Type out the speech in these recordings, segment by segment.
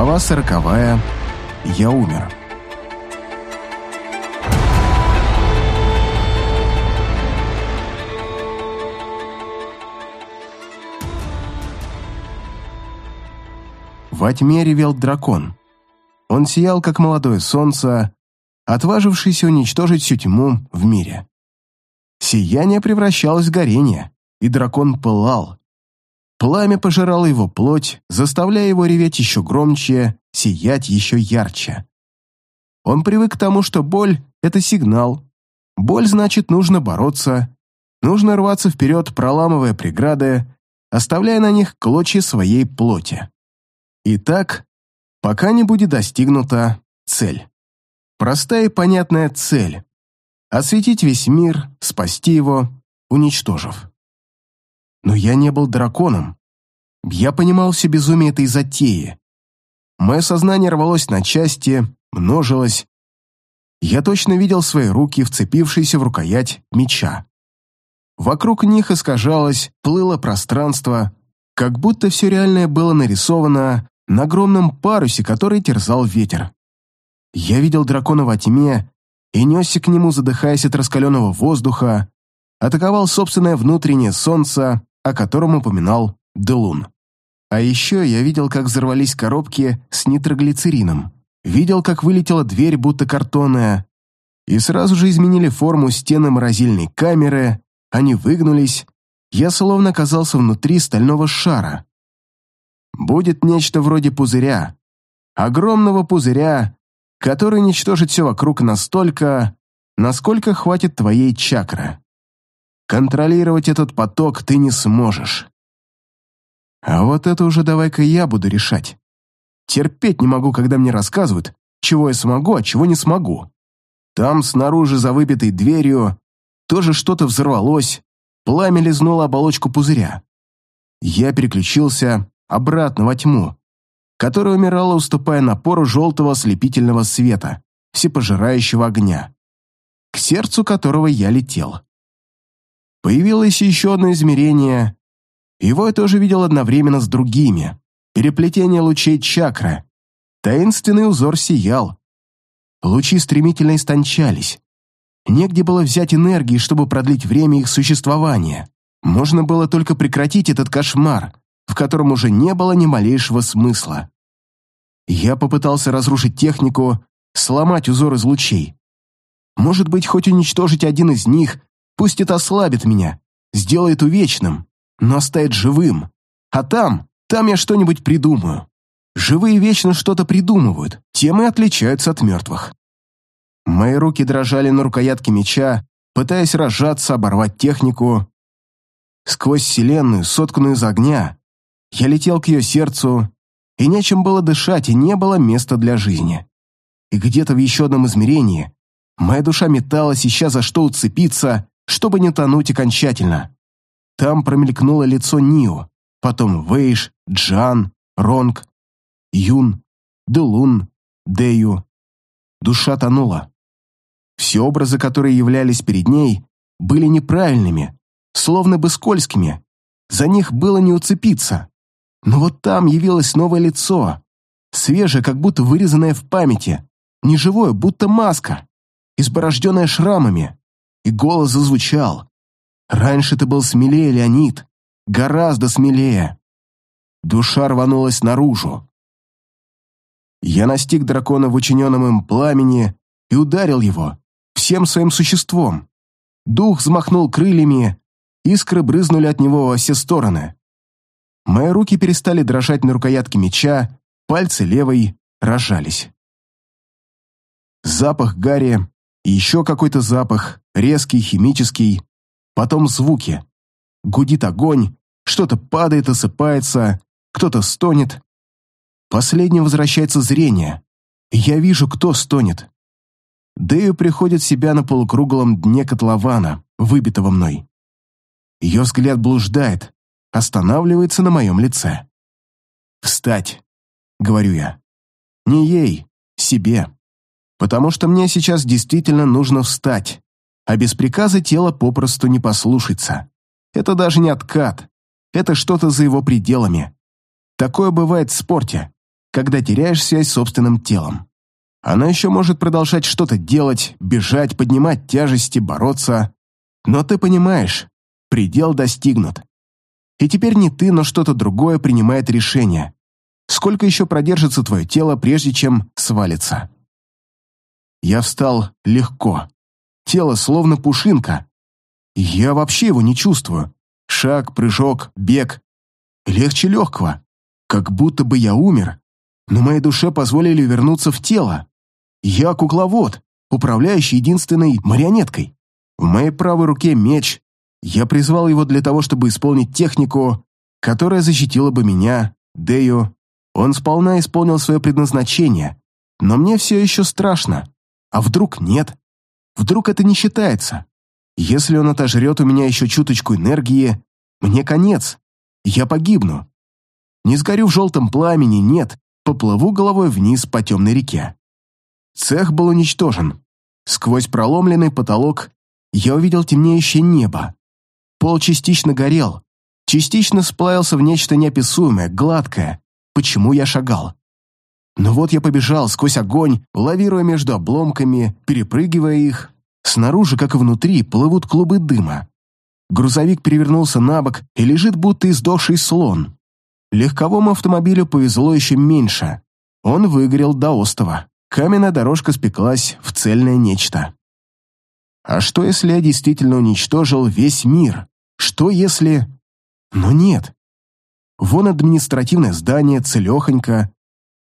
Глава сороковая. Я умер. Во тьме ревел дракон. Он сиял, как молодое солнце, отважившийся уничтожить всю тьму в мире. Сияние превращалось в горение, и дракон пылал. Пламя пожирало его плоть, заставляя его реветь еще громче, сиять еще ярче. Он привык к тому, что боль — это сигнал. Боль значит, нужно бороться, нужно рваться вперед, проламывая преграды, оставляя на них клочья своей плоти. И так, пока не будет достигнута цель. Простая и понятная цель — осветить весь мир, спасти его, уничтожив. Но я не был драконом. Я понимал все безумие этой затеи. Мое сознание рвалось на части, множилось. Я точно видел свои руки, вцепившиеся в рукоять меча. Вокруг них искажалось, плыло пространство, как будто все реальное было нарисовано на огромном парусе, который терзал ветер. Я видел дракона во тьме и несся к нему, задыхаясь от раскаленного воздуха, атаковал собственное внутреннее солнце, о котором упоминал Делун. А еще я видел, как взорвались коробки с нитроглицерином, видел, как вылетела дверь, будто картонная, и сразу же изменили форму стены морозильной камеры, они выгнулись, я словно оказался внутри стального шара. Будет нечто вроде пузыря, огромного пузыря, который уничтожит все вокруг настолько, насколько хватит твоей чакры. Контролировать этот поток ты не сможешь. А вот это уже давай-ка я буду решать. Терпеть не могу, когда мне рассказывают, чего я смогу, а чего не смогу. Там, снаружи, за выбитой дверью, тоже что-то взорвалось, пламя лизнуло оболочку пузыря. Я переключился обратно во тьму, которая умирала, уступая напору желтого ослепительного света, всепожирающего огня, к сердцу которого я летел. Появилось еще одно измерение. Его я тоже видел одновременно с другими. Переплетение лучей чакры. Таинственный узор сиял. Лучи стремительно истончались. Негде было взять энергии, чтобы продлить время их существования. Можно было только прекратить этот кошмар, в котором уже не было ни малейшего смысла. Я попытался разрушить технику, сломать узор из лучей. Может быть, хоть уничтожить один из них, пусть это ослабит меня, сделает увечным, но оставит живым. А там, там я что-нибудь придумаю. Живые вечно что-то придумывают, тем и отличаются от мертвых. Мои руки дрожали на рукоятке меча, пытаясь разжаться, оборвать технику. Сквозь вселенную, сотканную из огня, я летел к ее сердцу, и нечем было дышать, и не было места для жизни. И где-то в еще одном измерении моя душа металась, ища за что уцепиться, чтобы не тонуть окончательно. Там промелькнуло лицо Нио, потом Вейш, Джан, Ронг, Юн, Делун, Дею. Душа тонула. Все образы, которые являлись перед ней, были неправильными, словно бы скользкими. За них было не уцепиться. Но вот там явилось новое лицо, свежее, как будто вырезанное в памяти, неживое, будто маска, изборожденное шрамами. И голос зазвучал. Раньше ты был смелее, Леонид, гораздо смелее. Душа рванулась наружу. Я настиг дракона в учиненном им пламени и ударил его всем своим существом. Дух взмахнул крыльями, искры брызнули от него во все стороны. Мои руки перестали дрожать на рукоятке меча, пальцы левой рожались. Запах гари и еще какой-то запах, резкий, химический, потом звуки. Гудит огонь, что-то падает, осыпается, кто-то стонет. Последним возвращается зрение, я вижу, кто стонет. Дэю приходит в себя на полукруглом дне котлована, выбитого мной. Ее взгляд блуждает, останавливается на моем лице. «Встать!» — говорю я. «Не ей, себе. Потому что мне сейчас действительно нужно встать, а без приказа тело попросту не послушается. Это даже не откат, это что-то за его пределами. Такое бывает в спорте. когда теряешь связь с собственным телом. Она еще может продолжать что-то делать, бежать, поднимать тяжести, бороться. Но ты понимаешь, предел достигнут. И теперь не ты, но что-то другое принимает решение. Сколько еще продержится твое тело, прежде чем свалится? Я встал легко. Тело словно пушинка. Я вообще его не чувствую. Шаг, прыжок, бег. Легче легкого. Как будто бы я умер, но моей душе позволили вернуться в тело. Я кукловод, управляющий единственной марионеткой. В моей правой руке меч. Я призвал его для того, чтобы исполнить технику, которая защитила бы меня, Дею. Он сполна исполнил свое предназначение, но мне все еще страшно. А вдруг нет? Вдруг это не считается? Если он отожрет у меня еще чуточку энергии, мне конец. Я погибну. Не сгорю в желтом пламени, нет, поплыву головой вниз по темной реке. Цех был уничтожен. Сквозь проломленный потолок я увидел темнеющее небо. Пол частично горел, частично сплавился в нечто неописуемое, гладкое. Почему я шагал? Но вот я побежал сквозь огонь, лавируя между обломками, перепрыгивая их. Снаружи, как и внутри, плывут клубы дыма. Грузовик перевернулся на бок и лежит, будто издохший слон. Легковому автомобилю повезло еще меньше. Он выгорел до остова. Каменная дорожка спеклась в цельное нечто. А что, если я действительно уничтожил весь мир? Что, если... Но нет. Вон административное здание, целехонько,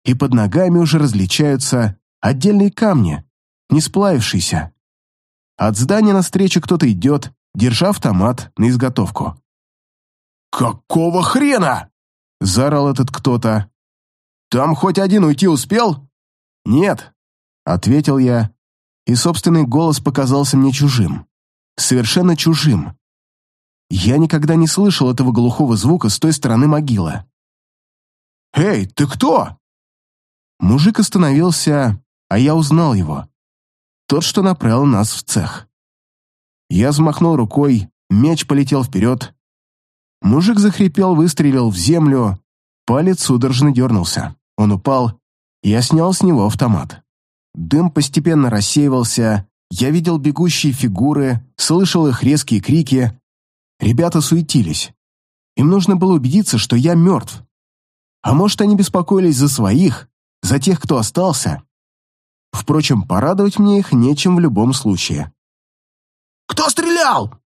и под ногами уже различаются отдельные камни, не сплавившиеся. От здания навстречу кто-то идет, держа автомат на изготовку. «Какого хрена?» — заорал этот кто-то. «Там хоть один уйти успел?» «Нет», — ответил я, и собственный голос показался мне чужим. Совершенно чужим. Я никогда не слышал этого глухого звука с той стороны могилы. «Эй, ты кто?» Мужик остановился, а я узнал его. Тот, что направил нас в цех. Я взмахнул рукой, меч полетел вперед, Мужик захрипел, выстрелил в землю, палец судорожно дернулся. Он упал, я снял с него автомат. Дым постепенно рассеивался, я видел бегущие фигуры, слышал их резкие крики. Ребята суетились. Им нужно было убедиться, что я мертв. А может, они беспокоились за своих, за тех, кто остался. Впрочем, порадовать мне их нечем в любом случае. «Кто стрелял?»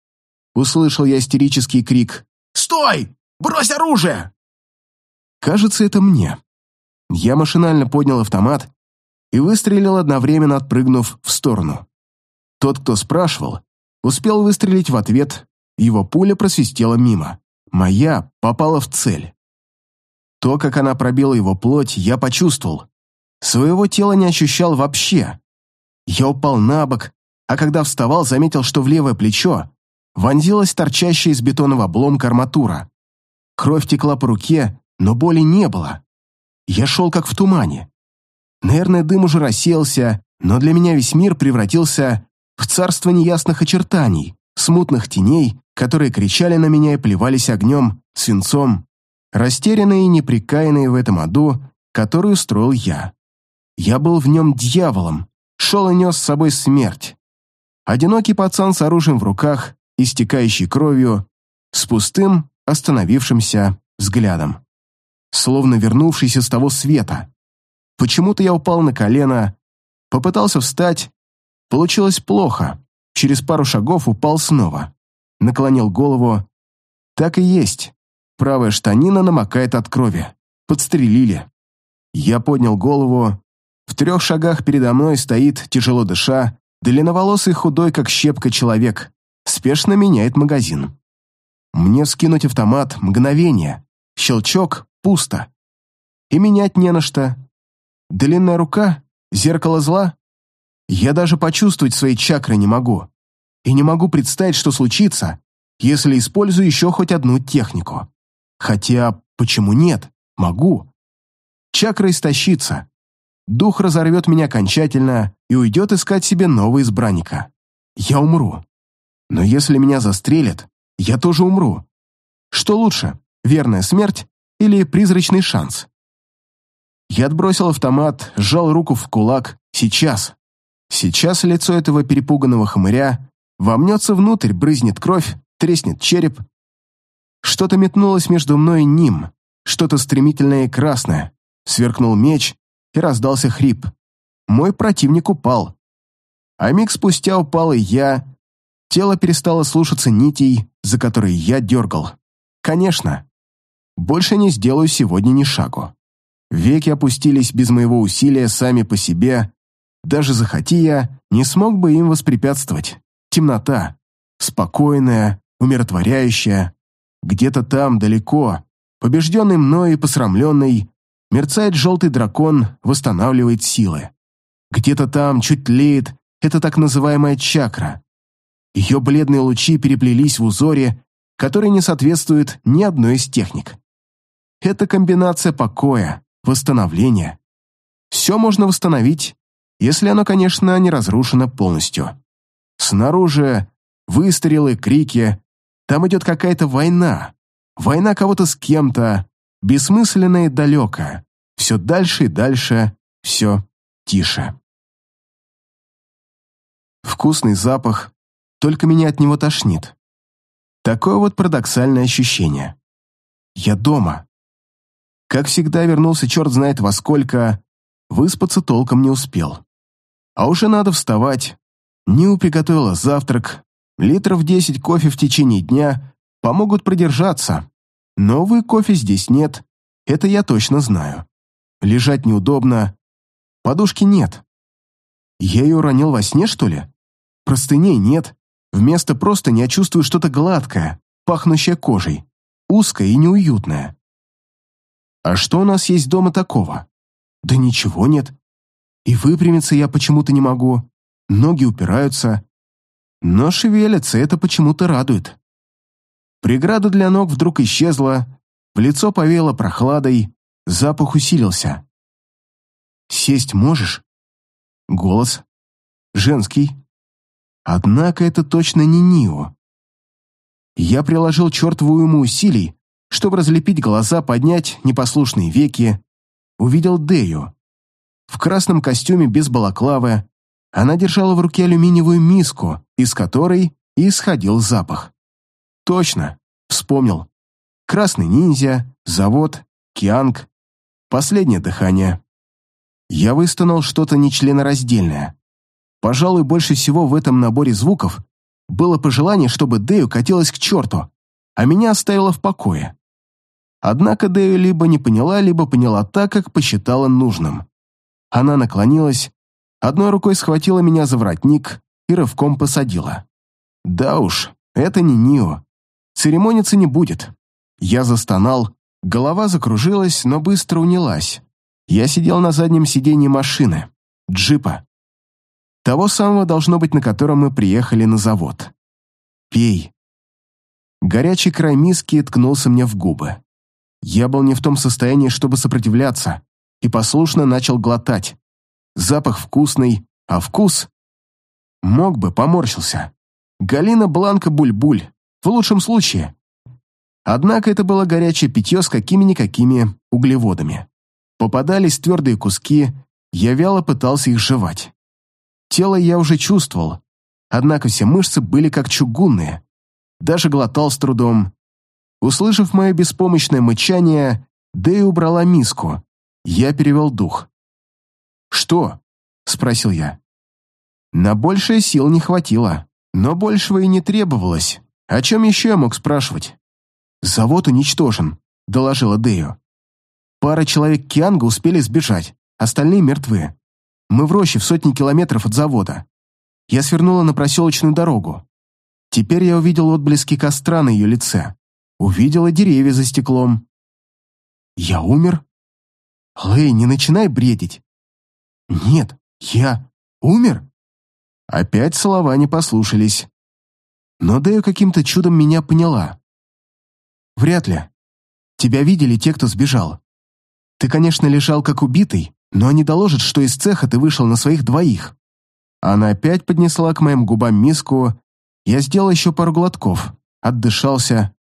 Услышал я истерический крик. Стой! Брось оружие!» Кажется, это мне. Я машинально поднял автомат и выстрелил одновременно, отпрыгнув в сторону. Тот, кто спрашивал, успел выстрелить в ответ, его пуля просвистела мимо. Моя попала в цель. То, как она пробила его плоть, я почувствовал. Своего тела не ощущал вообще. Я упал на бок, а когда вставал, заметил, что в левое плечо вонзилась торчащая из бетонного обломка арматура. Кровь текла по руке, но боли не было. Я шел как в тумане. Наверное, дым уже рассеялся, но для меня весь мир превратился в царство неясных очертаний, смутных теней, которые кричали на меня и плевались огнем, свинцом, растерянные и неприкаянные в этом аду, который устроил я. Я был в нем дьяволом, шел и нес с собой смерть. Одинокий пацан с оружием в руках, истекающий кровью, с пустым, остановившимся взглядом. Словно вернувшийся с того света. Почему-то я упал на колено, попытался встать, получилось плохо, через пару шагов упал снова. Наклонил голову. Так и есть. Правая штанина намокает от крови. Подстрелили. Я поднял голову. В трех шагах передо мной стоит, тяжело дыша, длинноволосый худой, как щепка, человек спешно меняет магазин. Мне скинуть автомат, мгновение, щелчок, пусто. И менять не на что. Длинная рука, зеркало зла. Я даже почувствовать свои чакры не могу. И не могу представить, что случится, если использую еще хоть одну технику. Хотя, почему нет? Могу. Чакра истощится. Дух разорвет меня окончательно и уйдет искать себе нового избранника. Я умру. Но если меня застрелят, я тоже умру. Что лучше, верная смерть или призрачный шанс? Я отбросил автомат, сжал руку в кулак. Сейчас. Сейчас лицо этого перепуганного хмыря вомнется внутрь, брызнет кровь, треснет череп. Что-то метнулось между мной и ним, что-то стремительное и красное. Сверкнул меч, и раздался хрип. Мой противник упал. А миг спустя упал и я. Тело перестало слушаться нитей, за которые я дергал. Конечно. Больше не сделаю сегодня ни шагу. Веки опустились без моего усилия сами по себе. Даже захоти я, не смог бы им воспрепятствовать. Темнота. Спокойная, умиротворяющая. Где-то там, далеко, побежденный мной и посрамленный, мерцает желтый дракон, восстанавливает силы. Где-то там чуть тлеет эта так называемая чакра. Ее бледные лучи переплелись в узоре, который не соответствует ни одной из техник. Это комбинация покоя, восстановления. Все можно восстановить, если оно, конечно, не разрушено полностью. Снаружи выстрелы, крики. Там идет какая-то война. Война кого-то с кем-то, бессмысленная и далекая. Все дальше и дальше, все тише. Вкусный запах, только меня от него тошнит. Такое вот парадоксальное ощущение. Я дома. Как всегда, вернулся черт знает во сколько, выспаться толком не успел. А уже надо вставать. Нил приготовила завтрак, литров десять кофе в течение дня помогут продержаться. Новый кофе здесь нет, это я точно знаю. Лежать неудобно, подушки нет. Я ее уронил во сне, что ли? Простыней нет, вместо простыни я чувствую что-то гладкое, пахнущее кожей, узкое и неуютное. А что у нас есть дома такого? Да ничего нет. И выпрямиться я почему-то не могу. Ноги упираются. Но шевелятся, это почему-то радует. Преграда для ног вдруг исчезла, в лицо повеяло прохладой, запах усилился. «Сесть можешь?» Голос. Женский. Однако это точно не Нио. Я приложил чертову ему усилий, чтобы разлепить глаза, поднять непослушные веки, увидел Дею. В красном костюме без балаклавы она держала в руке алюминиевую миску, из которой исходил запах. Точно, вспомнил. Красный ниндзя, завод, кианг, последнее дыхание. Я выстонал что-то нечленораздельное. Пожалуй, больше всего в этом наборе звуков было пожелание, чтобы Дею катилась к черту, а меня оставила в покое. Однако Дэю либо не поняла, либо поняла так, как посчитала нужным. Она наклонилась, одной рукой схватила меня за воротник и рывком посадила. Да уж, это не Нио. Церемониться не будет. Я застонал, голова закружилась, но быстро унялась. Я сидел на заднем сиденье машины, джипа. Того самого должно быть, на котором мы приехали на завод. Пей. Горячий край миски ткнулся мне в губы. Я был не в том состоянии, чтобы сопротивляться, и послушно начал глотать. Запах вкусный, а вкус... Мог бы, поморщился. Галина Бланка Буль-Буль, в лучшем случае. Однако это было горячее питье с какими-никакими углеводами. Попадались твердые куски, я вяло пытался их жевать. Тело я уже чувствовал, однако все мышцы были как чугунные. Даже глотал с трудом, Услышав мое беспомощное мычание, Дэй убрала миску. Я перевел дух. «Что?» — спросил я. На большее сил не хватило, но большего и не требовалось. О чем еще я мог спрашивать? «Завод уничтожен», — доложила Дэю. «Пара человек Кианга успели сбежать, остальные мертвы. Мы в роще в сотни километров от завода. Я свернула на проселочную дорогу. Теперь я увидел отблески костра на ее лице увидела деревья за стеклом. Я умер? Лэй, не начинай бредить. Нет, я умер? Опять слова не послушались. Но Дэю каким-то чудом меня поняла. Вряд ли. Тебя видели те, кто сбежал. Ты, конечно, лежал как убитый, но они доложат, что из цеха ты вышел на своих двоих. Она опять поднесла к моим губам миску. Я сделал еще пару глотков, отдышался,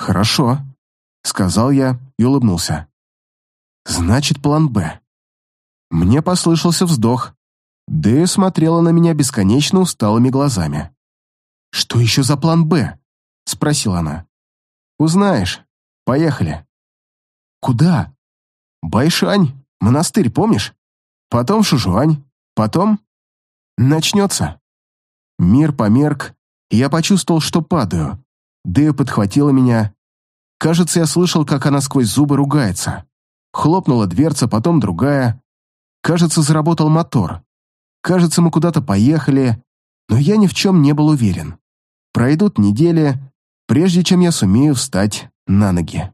«Хорошо», — сказал я и улыбнулся. Значит, план «Б». Мне послышался вздох. Дэя смотрела на меня бесконечно усталыми глазами. «Что еще за план «Б»?» — спросила она. «Узнаешь. Поехали». «Куда?» «Байшань, монастырь, помнишь? Потом Шужуань, потом...» «Начнется». Мир померк, и я почувствовал, что падаю. Дэя подхватила меня. Кажется, я слышал, как она сквозь зубы ругается. Хлопнула дверца, потом другая. Кажется, заработал мотор. Кажется, мы куда-то поехали, но я ни в чем не был уверен. Пройдут недели, прежде чем я сумею встать на ноги.